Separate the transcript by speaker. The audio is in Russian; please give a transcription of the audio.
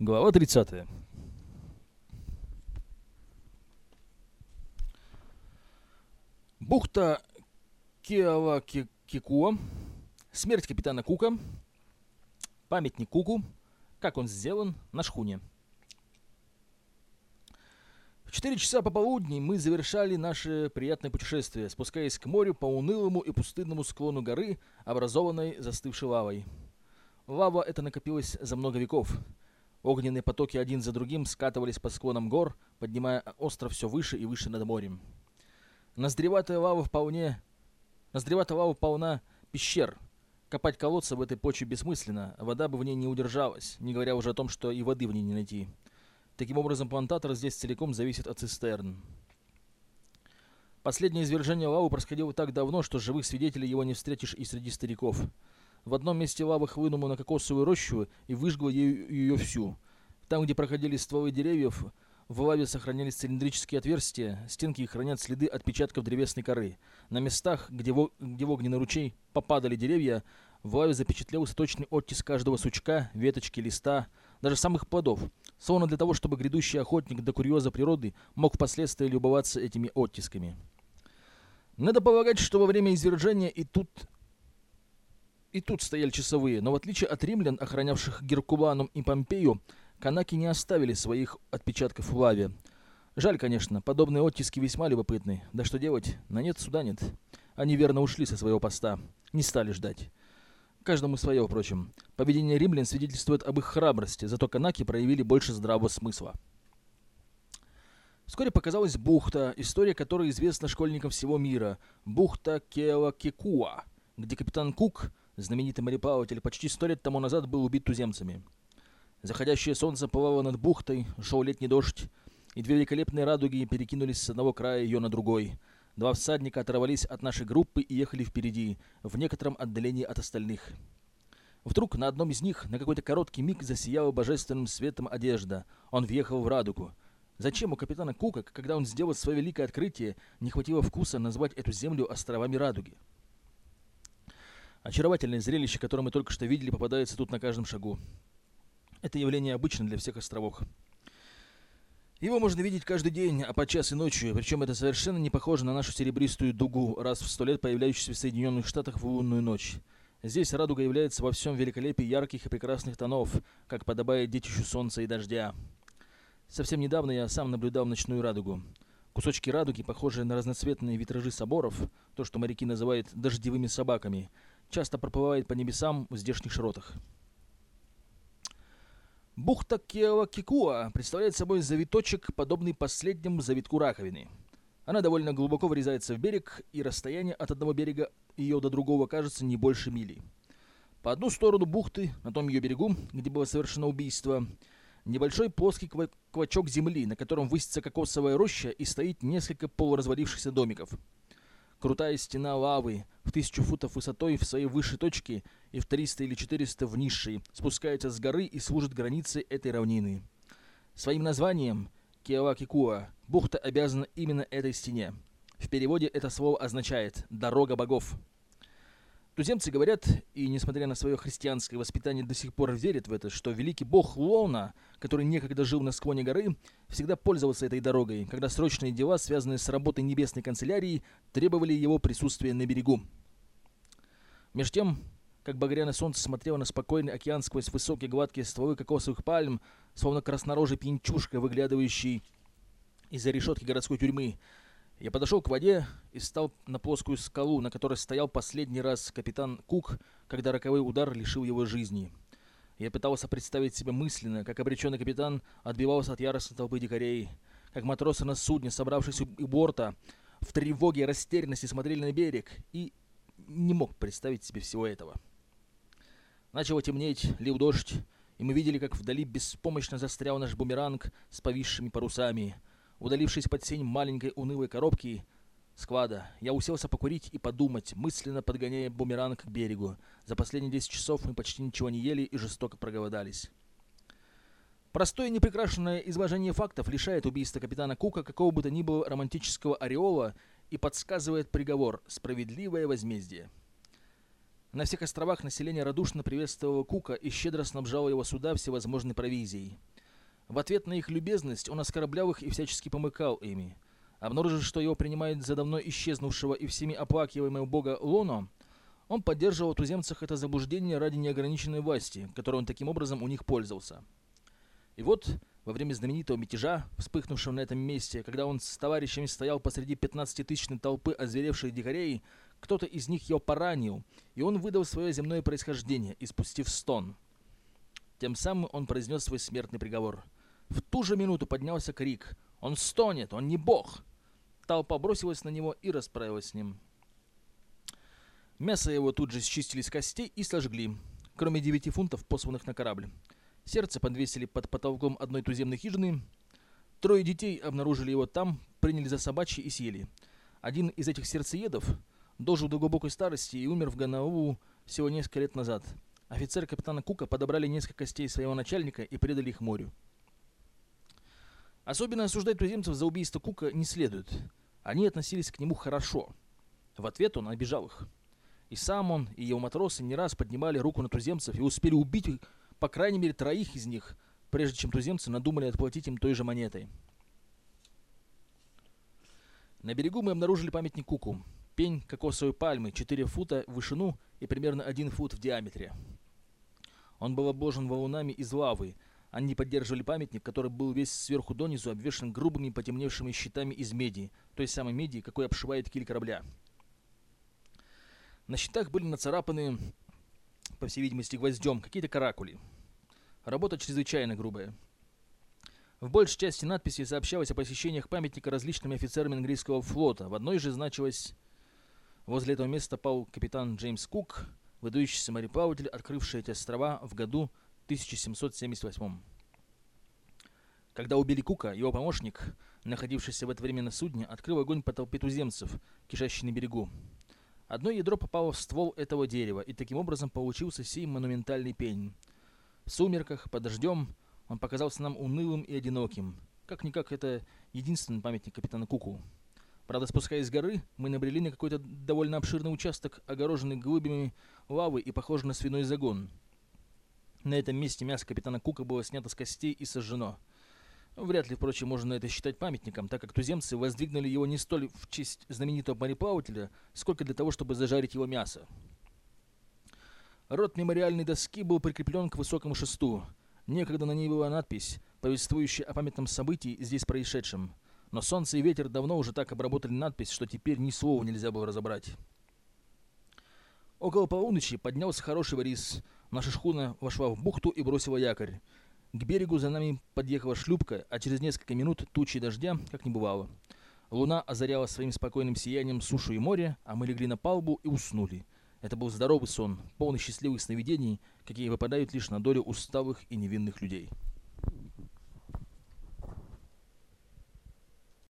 Speaker 1: Глава 30. Бухта Киава-Кикуа, смерть капитана Кука, памятник Куку, как он сделан на шхуне. В 4 часа пополудни мы завершали наше приятное путешествие, спускаясь к морю по унылому и пустынному склону горы, образованной застывшей лавой. Лава эта накопилась за много веков. Огненные потоки один за другим скатывались по склонам гор, поднимая остров все выше и выше над морем. Ноздреватая лава вполне... Ноздреватая лава полна пещер. Копать колодца в этой почве бессмысленно, вода бы в ней не удержалась, не говоря уже о том, что и воды в ней не найти. Таким образом, плантатор здесь целиком зависит от цистерн. Последнее извержение лавы происходило так давно, что живых свидетелей его не встретишь и среди стариков. В одном месте лава хлынула на кокосовую рощу и выжгла ее, ее всю. Там, где проходили стволы деревьев, в лаве сохранялись цилиндрические отверстия, стенки их хранят следы отпечатков древесной коры. На местах, где в, где в огненный ручей попадали деревья, в лаве запечатлелся точный оттиск каждого сучка, веточки, листа, даже самых плодов, словно для того, чтобы грядущий охотник до курьеза природы мог впоследствии любоваться этими оттисками. Надо полагать, что во время извержения и тут и тут стояли часовые, но в отличие от римлян, охранявших Геркуланум и Помпею, Канаки не оставили своих отпечатков в лаве. Жаль, конечно, подобные оттиски весьма любопытны. Да что делать, на нет суда нет. Они верно ушли со своего поста. Не стали ждать. Каждому свое, впрочем. Поведение римлян свидетельствует об их храбрости, зато канаки проявили больше здравого смысла. Вскоре показалась бухта, история которой известна школьникам всего мира. Бухта Кеоакекуа, где капитан Кук, знаменитый мореплаватель, почти сто лет тому назад был убит туземцами. Заходящее солнце плавало над бухтой, шел летний дождь, и две великолепные радуги перекинулись с одного края ее на другой. Два всадника оторвались от нашей группы и ехали впереди, в некотором отдалении от остальных. Вдруг на одном из них на какой-то короткий миг засияла божественным светом одежда. Он въехал в радугу. Зачем у капитана Кука, когда он сделал свое великое открытие, не хватило вкуса назвать эту землю островами радуги? Очаровательное зрелище, которое мы только что видели, попадается тут на каждом шагу. Это явление обычно для всех островов. Его можно видеть каждый день, а подчас и ночью, причем это совершенно не похоже на нашу серебристую дугу, раз в сто лет появляющуюся в Соединенных Штатах в лунную ночь. Здесь радуга является во всем великолепии ярких и прекрасных тонов, как подобает детищу солнца и дождя. Совсем недавно я сам наблюдал ночную радугу. Кусочки радуги, похожие на разноцветные витражи соборов, то, что моряки называют «дождевыми собаками», часто проплывает по небесам в здешних широтах. Бухта Киава-Кикуа представляет собой завиточек, подобный последнему завитку раковины. Она довольно глубоко врезается в берег, и расстояние от одного берега ее до другого кажется не больше мили. По одну сторону бухты, на том ее берегу, где было совершено убийство, небольшой плоский квачок земли, на котором высится кокосовая роща и стоит несколько полуразвалившихся домиков – Крутая стена лавы в тысячу футов высотой в своей высшей точке и в 300 или 400 в низшей спускается с горы и служит границей этой равнины. Своим названием Киавакикуа бухта обязана именно этой стене. В переводе это слово означает «дорога богов». Туземцы говорят, и несмотря на свое христианское воспитание до сих пор верят в это, что великий бог Лона, который некогда жил на склоне горы, всегда пользовался этой дорогой, когда срочные дела, связанные с работой небесной канцелярии, требовали его присутствия на берегу. Меж тем, как багряное солнце смотрело на спокойный океан сквозь высокие гладкие стволы кокосовых пальм, словно краснорожий пьянчушка, выглядывающий из-за решетки городской тюрьмы, я подошел к воде и стал на плоскую скалу, на которой стоял последний раз капитан Кук, когда роковой удар лишил его жизни. Я пытался представить себе мысленно, как обреченный капитан отбивался от яростной толпы дикарей, как матросы на судне, собравшись у борта, в тревоге и растерянности смотрели на берег, и не мог представить себе всего этого. Начало темнеть, лил дождь, и мы видели, как вдали беспомощно застрял наш бумеранг с повисшими парусами — Удалившись под сень маленькой унылой коробки склада, я уселся покурить и подумать, мысленно подгоняя бумеранг к берегу. За последние 10 часов мы почти ничего не ели и жестоко проголодались. Простое неприкрашенное изложение фактов лишает убийства капитана Кука какого бы то ни было романтического ореола и подсказывает приговор «Справедливое возмездие». На всех островах население радушно приветствовало Кука и щедро снабжало его суда всевозможной провизией. В ответ на их любезность он оскорблял их и всячески помыкал ими. Обнаружив, что его принимают за давно исчезнувшего и всеми оплакиваемого бога Лоно, он поддерживал туземцах это заблуждение ради неограниченной власти, которой он таким образом у них пользовался. И вот, во время знаменитого мятежа, вспыхнувшего на этом месте, когда он с товарищами стоял посреди 15-тысячной толпы озверевших дикарей, кто-то из них его поранил, и он выдал свое земное происхождение, испустив стон. Тем самым он произнес свой смертный приговор. В ту же минуту поднялся крик «Он стонет! Он не бог!» Толпа бросилась на него и расправилась с ним. Мясо его тут же счистили с костей и сожгли, кроме девяти фунтов, посланных на корабль. Сердце подвесили под потолком одной туземной хижины. Трое детей обнаружили его там, приняли за собачьи и съели. Один из этих сердцеедов дожил до глубокой старости и умер в Ганауву всего несколько лет назад. Офицеры капитана Кука подобрали несколько костей своего начальника и предали их морю. Особенно осуждать туземцев за убийство Кука не следует. Они относились к нему хорошо. В ответ он обижал их. И сам он, и его матросы не раз поднимали руку на туземцев и успели убить, по крайней мере, троих из них, прежде чем туземцы надумали отплатить им той же монетой. На берегу мы обнаружили памятник Куку. Пень кокосовой пальмы, 4 фута в вышину и примерно 1 фут в диаметре. Он был обложен валунами из лавы. Они поддерживали памятник, который был весь сверху донизу обвешан грубыми потемневшими щитами из меди, той самой меди, какой обшивает киль корабля. На щитах были нацарапаны, по всей видимости, гвоздем, какие-то каракули. Работа чрезвычайно грубая. В большей части надписи сообщалось о посещениях памятника различными офицерами английского флота. В одной же значилось «Возле этого места пал капитан Джеймс Кук, выдающийся мореплаватель, открывший эти острова в году 1778». Когда убили Кука, его помощник, находившийся в это время на судне, открыл огонь по толпе туземцев, кишащей на берегу. Одно ядро попало в ствол этого дерева, и таким образом получился сей монументальный пень. В сумерках, под дождем, он показался нам унылым и одиноким. Как-никак, это единственный памятник капитана Куку. Правда, спускаясь с горы, мы набрели на какой-то довольно обширный участок, огороженный глыбами лавы и похожий на свиной загон. На этом месте мясо капитана Кука было снято с костей и сожжено. Вряд ли, впрочем, можно это считать памятником, так как туземцы воздвигнули его не столь в честь знаменитого мореплавателя, сколько для того, чтобы зажарить его мясо. Рот мемориальной доски был прикреплен к высокому шесту. Некогда на ней была надпись, повествующая о памятном событии здесь происшедшем. Но солнце и ветер давно уже так обработали надпись, что теперь ни слова нельзя было разобрать. Около полуночи поднялся хороший варис. Наша шхуна вошла в бухту и бросила якорь. К берегу за нами подъехала шлюпка, а через несколько минут тучи дождя, как не бывало. Луна озаряла своим спокойным сиянием сушу и море, а мы легли на палубу и уснули. Это был здоровый сон, полный счастливых сновидений, какие выпадают лишь на долю усталых и невинных людей.